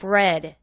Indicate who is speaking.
Speaker 1: bread.